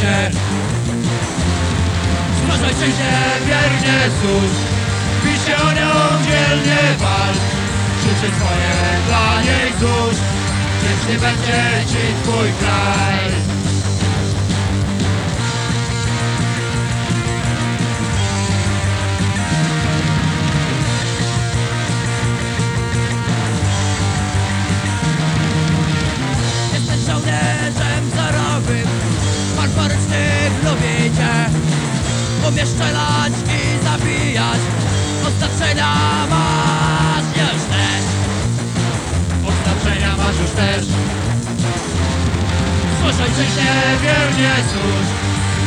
się. Zgłaszaj się wiernie służ Bij się o nią dzielnie walcz Życie twoje dla niej złóż Wiecznie będzie ci twój kraj Umiesz strzelać i zabijać. Oznaczenia masz już też. Oznaczenia masz już też. Słyszaj Ty się wiernie służ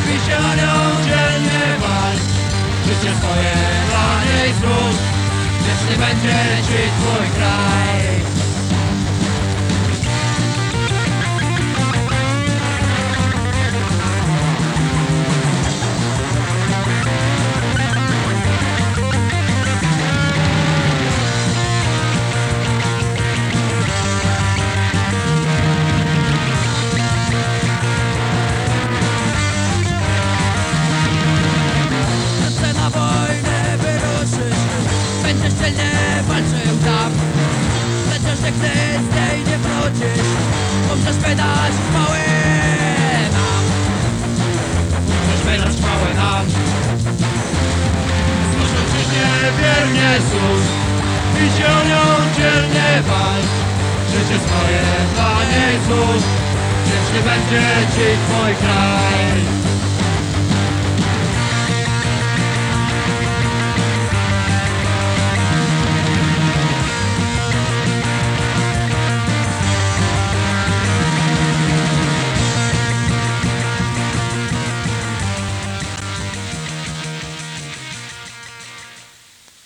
Bij się o nią dzielnie walcz. Życie twoje dla niej złóż Wiecznie będzie ci twój kraj Będziesz dzielnie walczył tam. Przecież nigdy z niej nie wrócisz Umrzesz wydać chwały nam. Chcesz wydać chwałę nam. Służ ojczyźnie wiernie służ Bij się o nią dzielnie walcz Życie swoje dla niej złóż Wiecznie będzie ci twój kraj